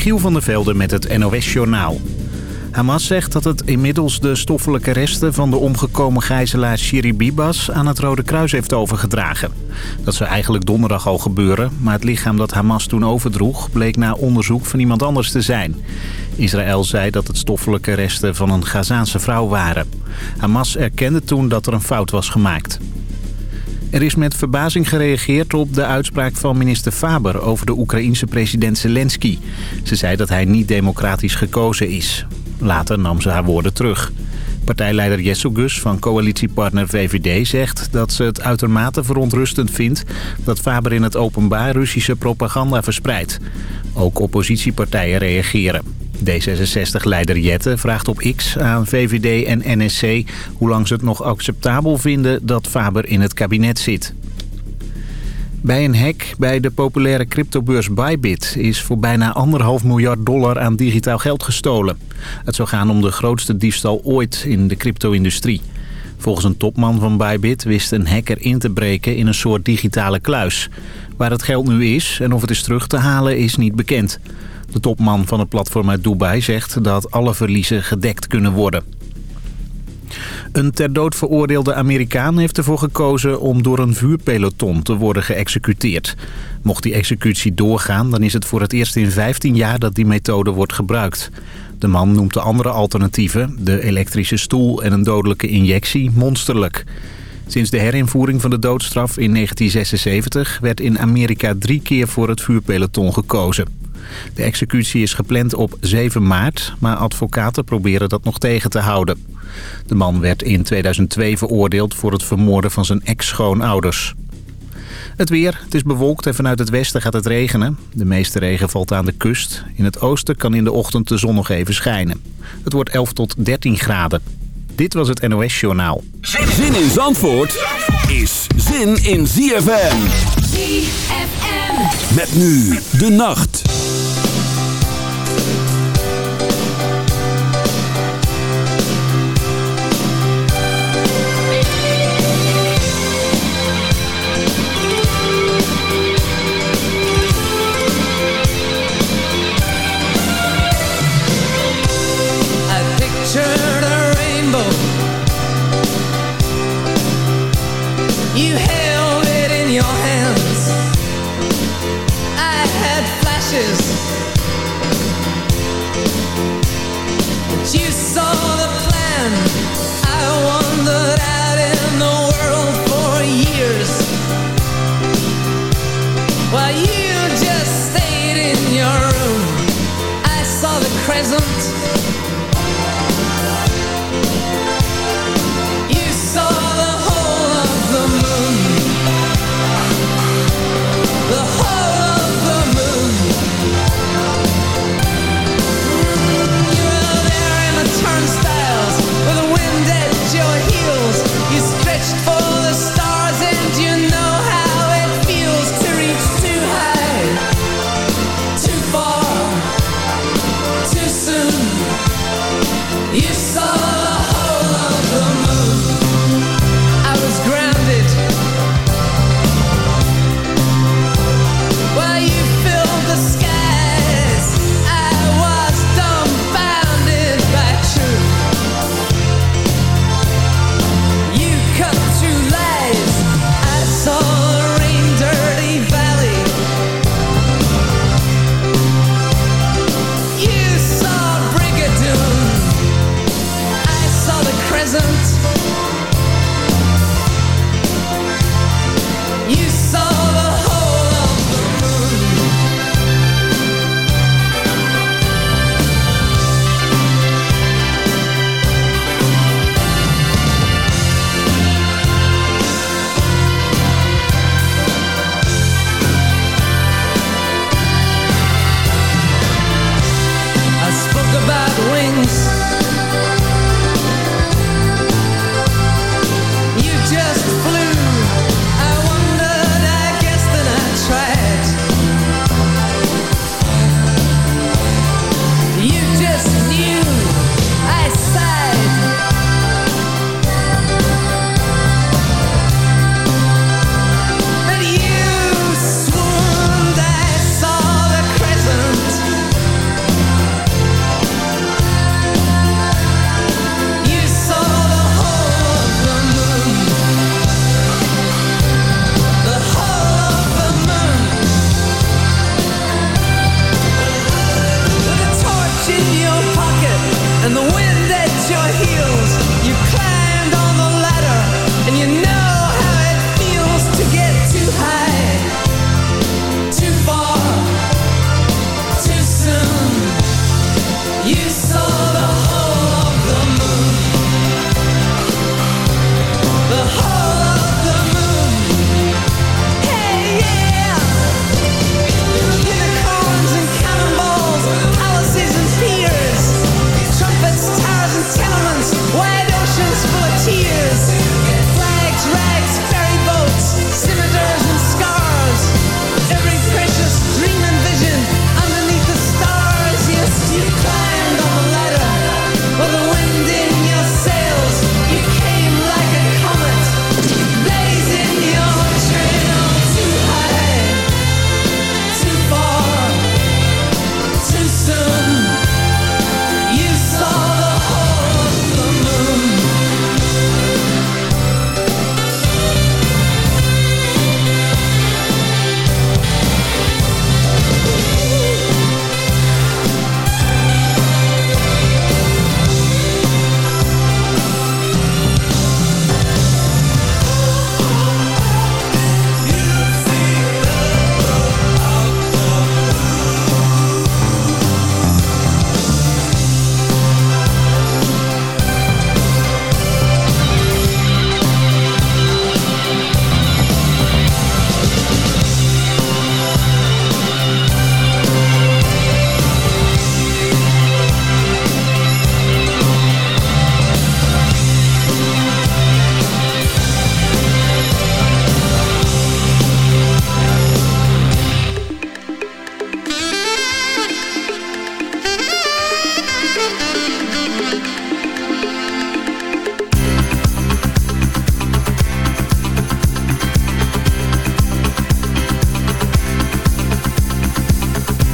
Michiel van der Velde met het NOS-journaal. Hamas zegt dat het inmiddels de stoffelijke resten van de omgekomen gijzelaar Shiri Bibas aan het Rode Kruis heeft overgedragen. Dat zou eigenlijk donderdag al gebeuren, maar het lichaam dat Hamas toen overdroeg bleek na onderzoek van iemand anders te zijn. Israël zei dat het stoffelijke resten van een Gazaanse vrouw waren. Hamas erkende toen dat er een fout was gemaakt. Er is met verbazing gereageerd op de uitspraak van minister Faber over de Oekraïense president Zelensky. Ze zei dat hij niet democratisch gekozen is. Later nam ze haar woorden terug. Partijleider Jessel Gus van coalitiepartner VVD zegt dat ze het uitermate verontrustend vindt dat Faber in het openbaar Russische propaganda verspreidt. Ook oppositiepartijen reageren. D66-leider Jette vraagt op X aan VVD en NSC hoe lang ze het nog acceptabel vinden dat Faber in het kabinet zit. Bij een hack bij de populaire cryptobeurs Bybit is voor bijna anderhalf miljard dollar aan digitaal geld gestolen. Het zou gaan om de grootste diefstal ooit in de crypto-industrie. Volgens een topman van Bybit wist een hacker in te breken in een soort digitale kluis. Waar het geld nu is en of het is terug te halen is niet bekend. De topman van het platform uit Dubai zegt dat alle verliezen gedekt kunnen worden. Een ter dood veroordeelde Amerikaan heeft ervoor gekozen om door een vuurpeloton te worden geëxecuteerd. Mocht die executie doorgaan, dan is het voor het eerst in 15 jaar dat die methode wordt gebruikt. De man noemt de andere alternatieven, de elektrische stoel en een dodelijke injectie, monsterlijk. Sinds de herinvoering van de doodstraf in 1976 werd in Amerika drie keer voor het vuurpeloton gekozen. De executie is gepland op 7 maart, maar advocaten proberen dat nog tegen te houden. De man werd in 2002 veroordeeld voor het vermoorden van zijn ex-schoonouders. Het weer. Het is bewolkt en vanuit het westen gaat het regenen. De meeste regen valt aan de kust. In het oosten kan in de ochtend de zon nog even schijnen. Het wordt 11 tot 13 graden. Dit was het NOS Journaal. Zin in Zandvoort is zin in ZFM. ZFM. Met nu de nacht.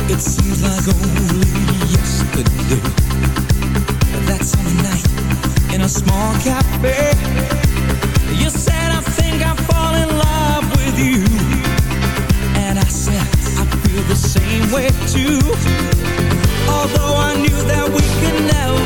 It seems like only yesterday. That summer night in a small cafe. You said I think I fall in love with you. And I said I feel the same way too. Although I knew that we could never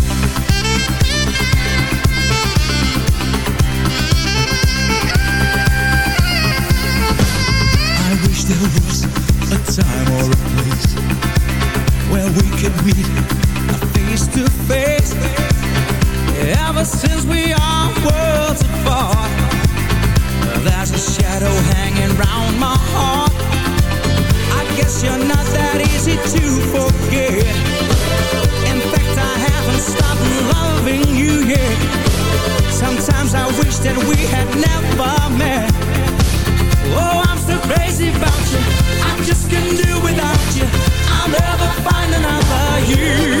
face to face Ever since we are worlds apart. There's a shadow hanging round my heart. I guess you're not that easy to forget. In fact I haven't stopped loving you yet. Sometimes I wish that we had never met. Oh, I'm so crazy about you. I just can't do without you another you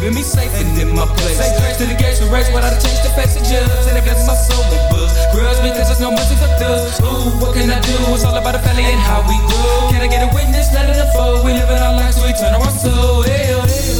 keeping me safe and in my place. Say grace to the gates we race, without a change to face the judge. And it blesses my soul with books. Grudge because there's no mercy for thugs. Ooh, what can I do? It's all about the family and how we grow. Can I get a witness? Let it unfold. We live in our lives, we turn our soul. Hell, oh, hell. Oh.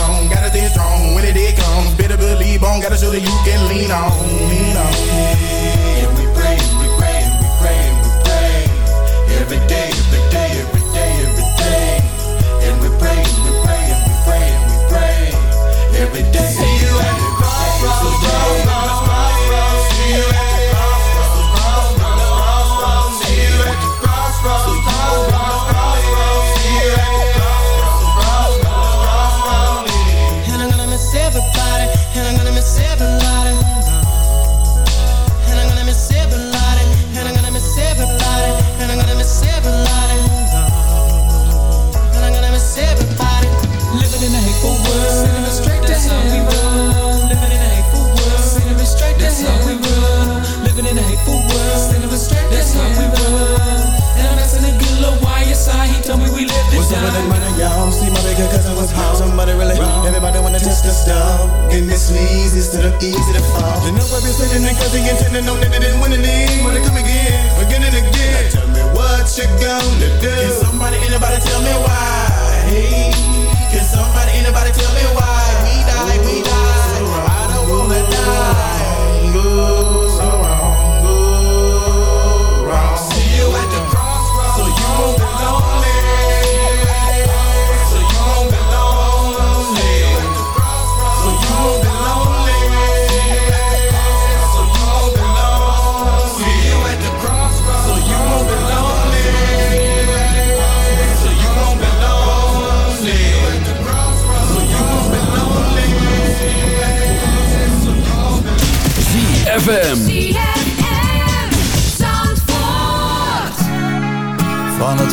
gotta stay strong. When it did comes, better believe on. Gotta show that you can lean on, lean on. And we praying, we praying, we praying, we praying. Every day, every day, every day, every day. And we praying, we praying, we praying, we praying. Every day. See you at the crossroads, crossroads, crossroads. Everybody wanna test. And this leads instead of easy to fall. You know I've been sitting and cause he intending on that they didn't win league. Wanna come again, again and again. Now tell me what you gonna do. Can somebody, anybody tell me why? Hey, can somebody, anybody tell me why?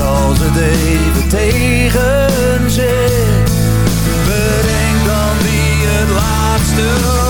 Als het even tegen zit Bedenk dan wie het laatste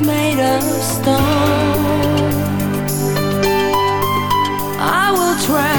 Made of stone. I will try.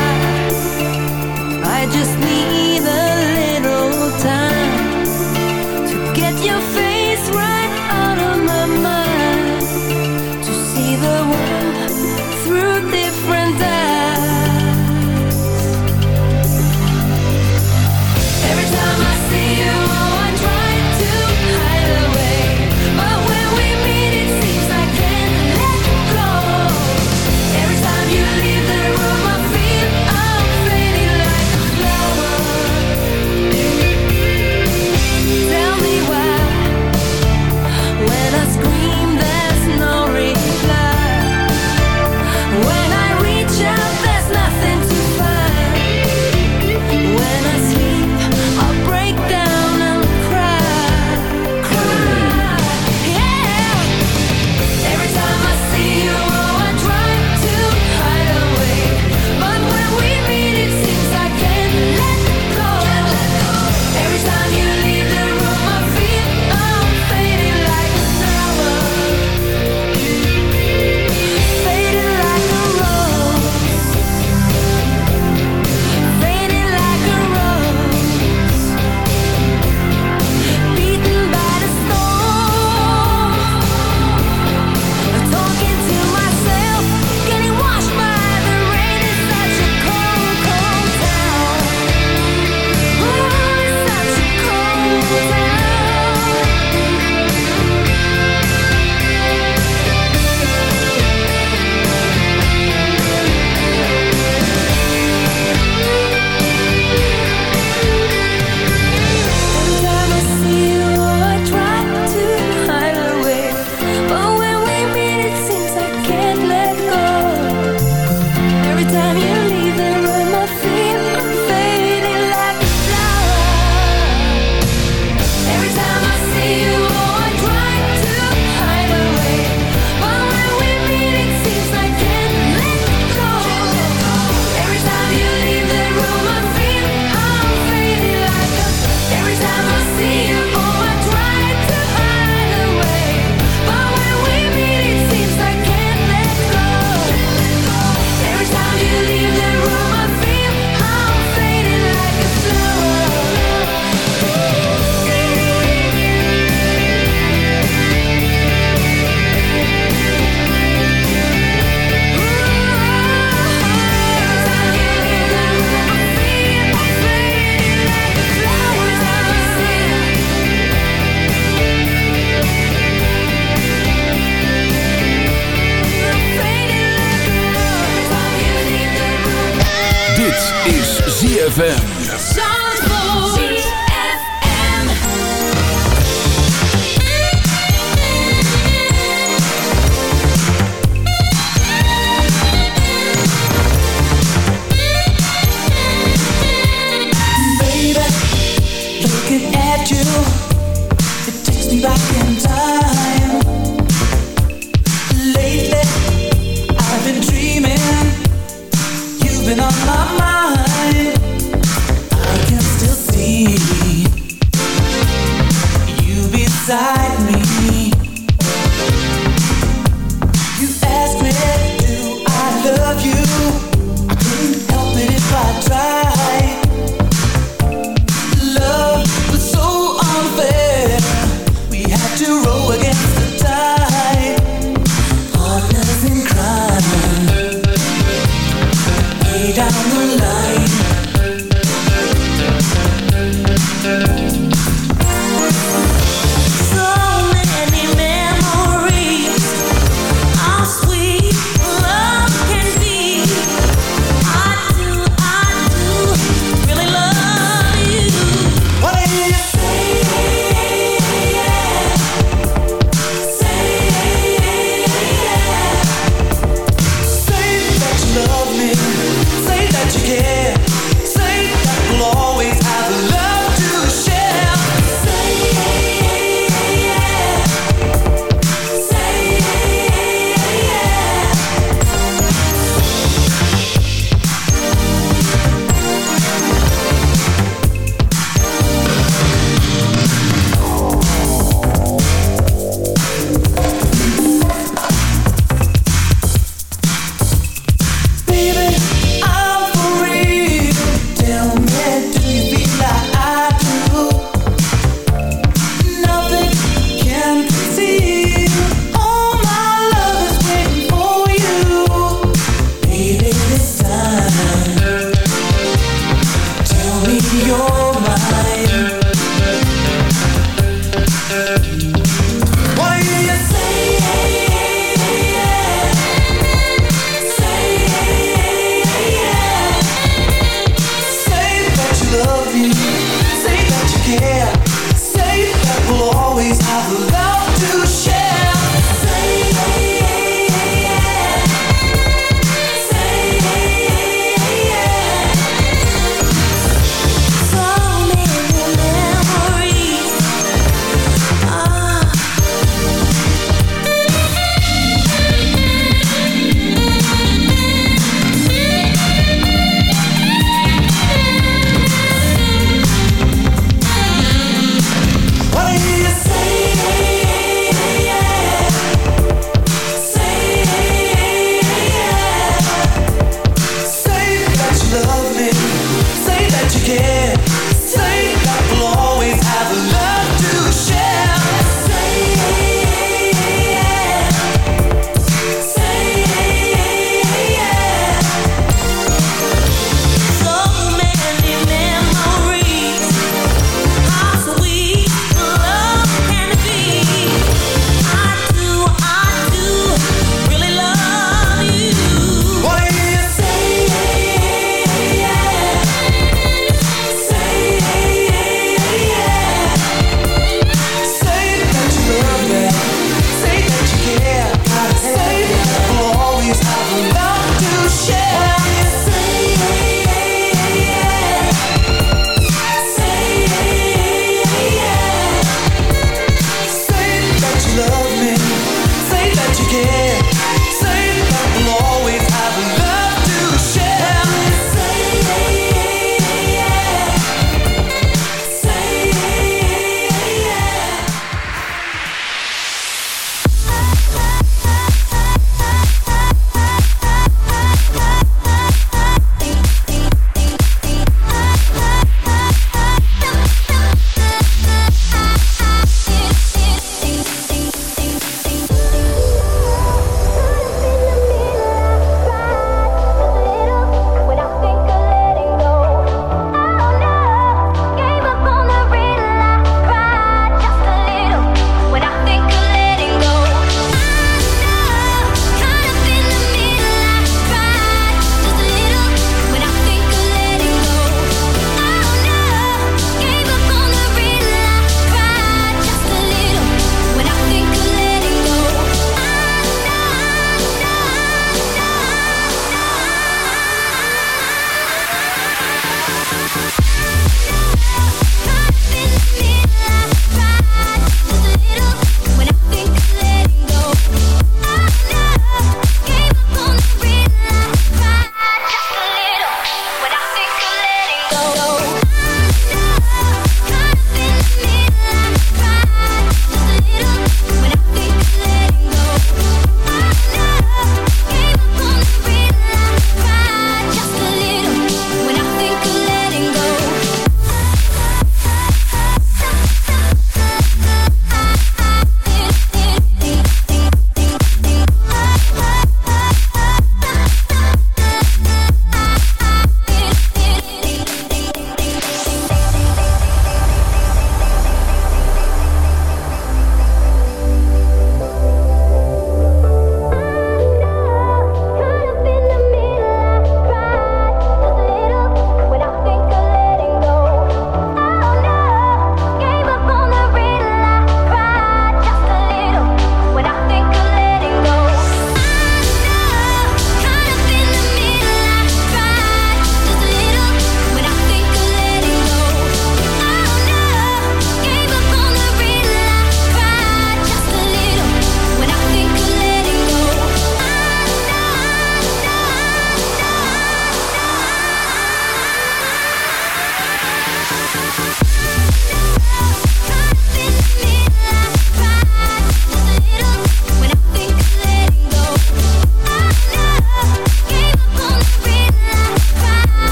you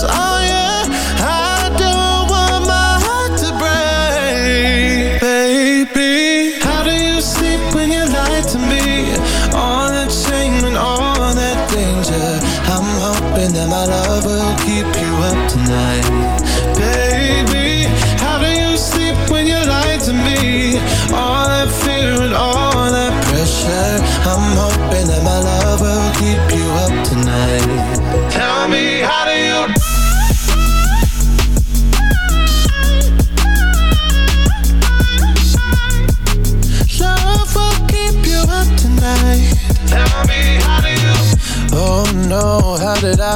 cause I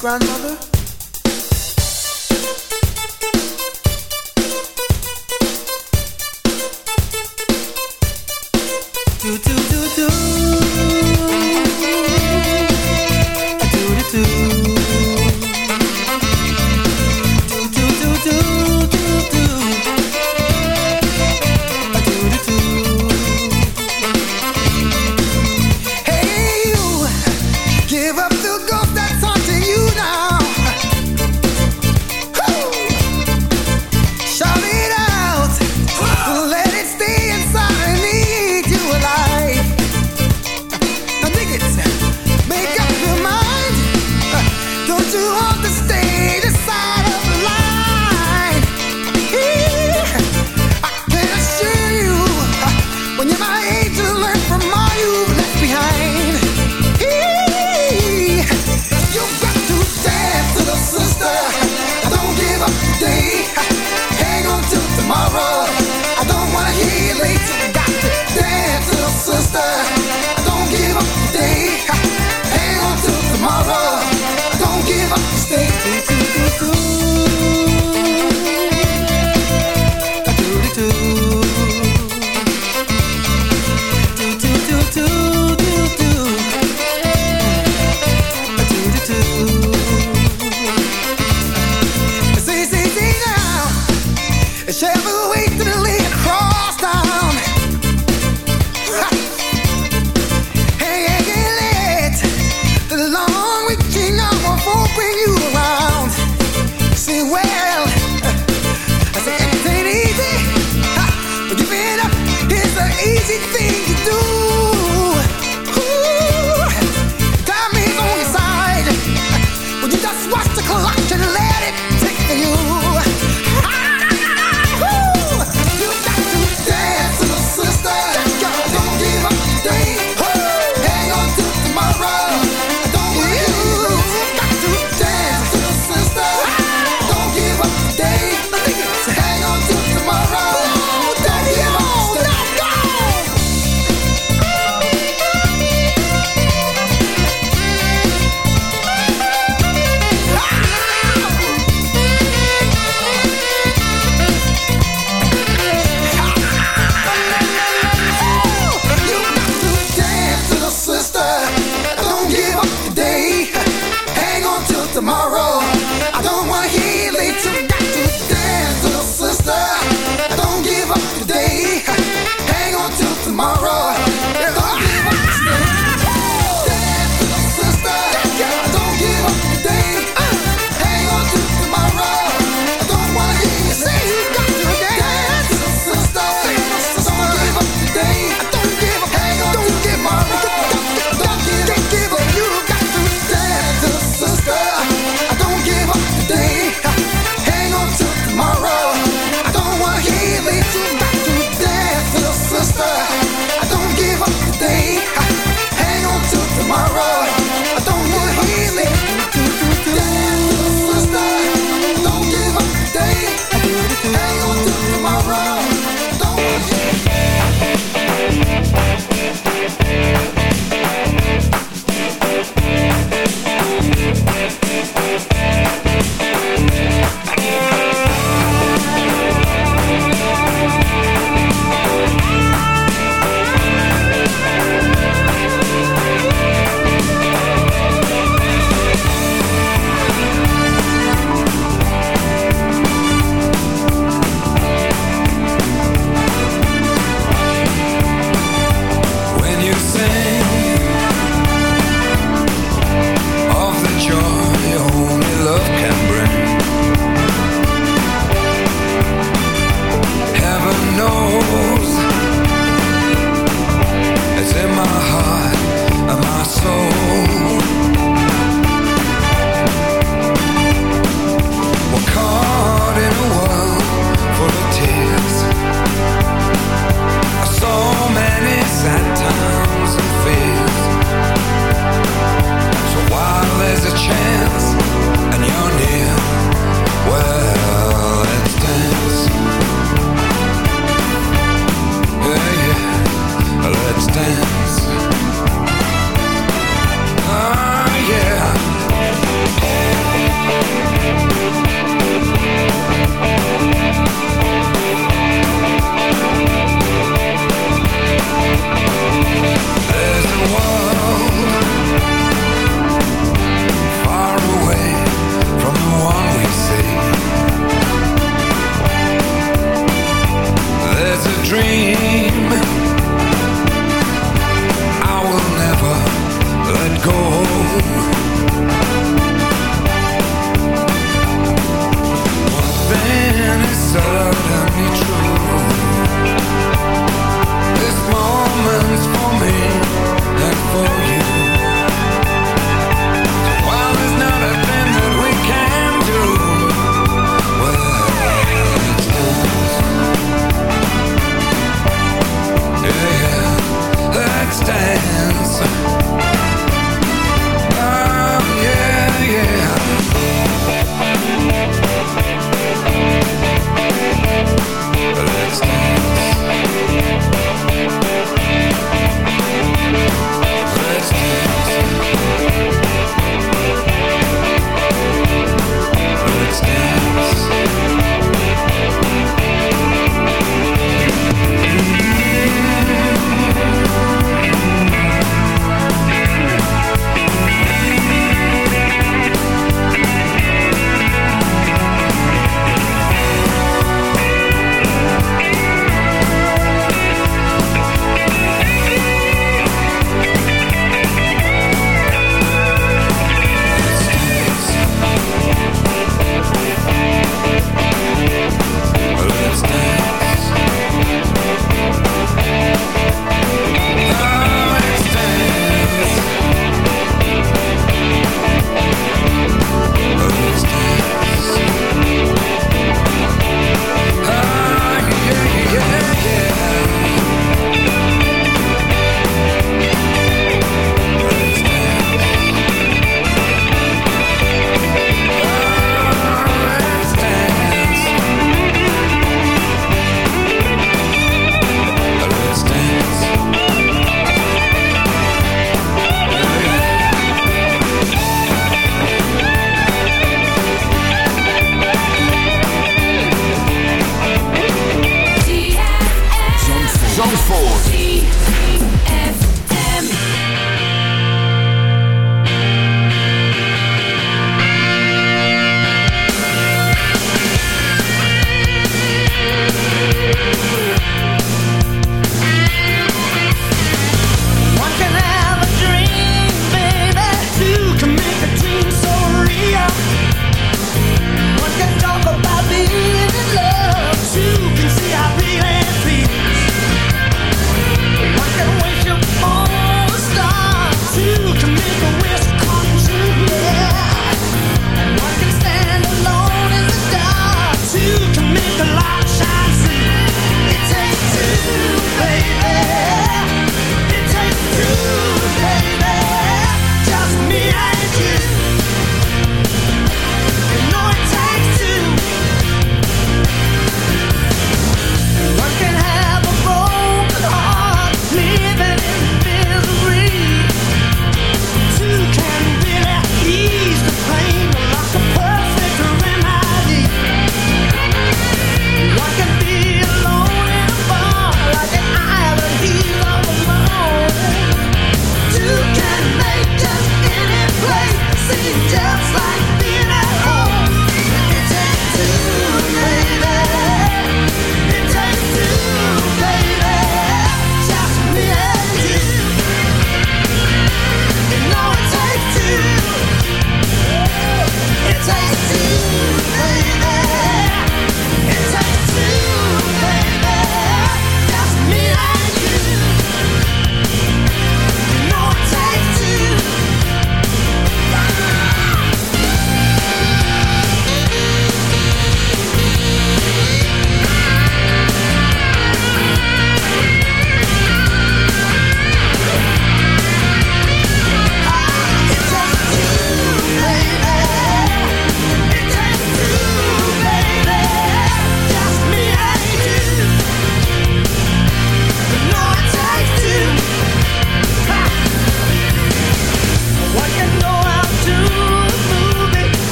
grandma hold the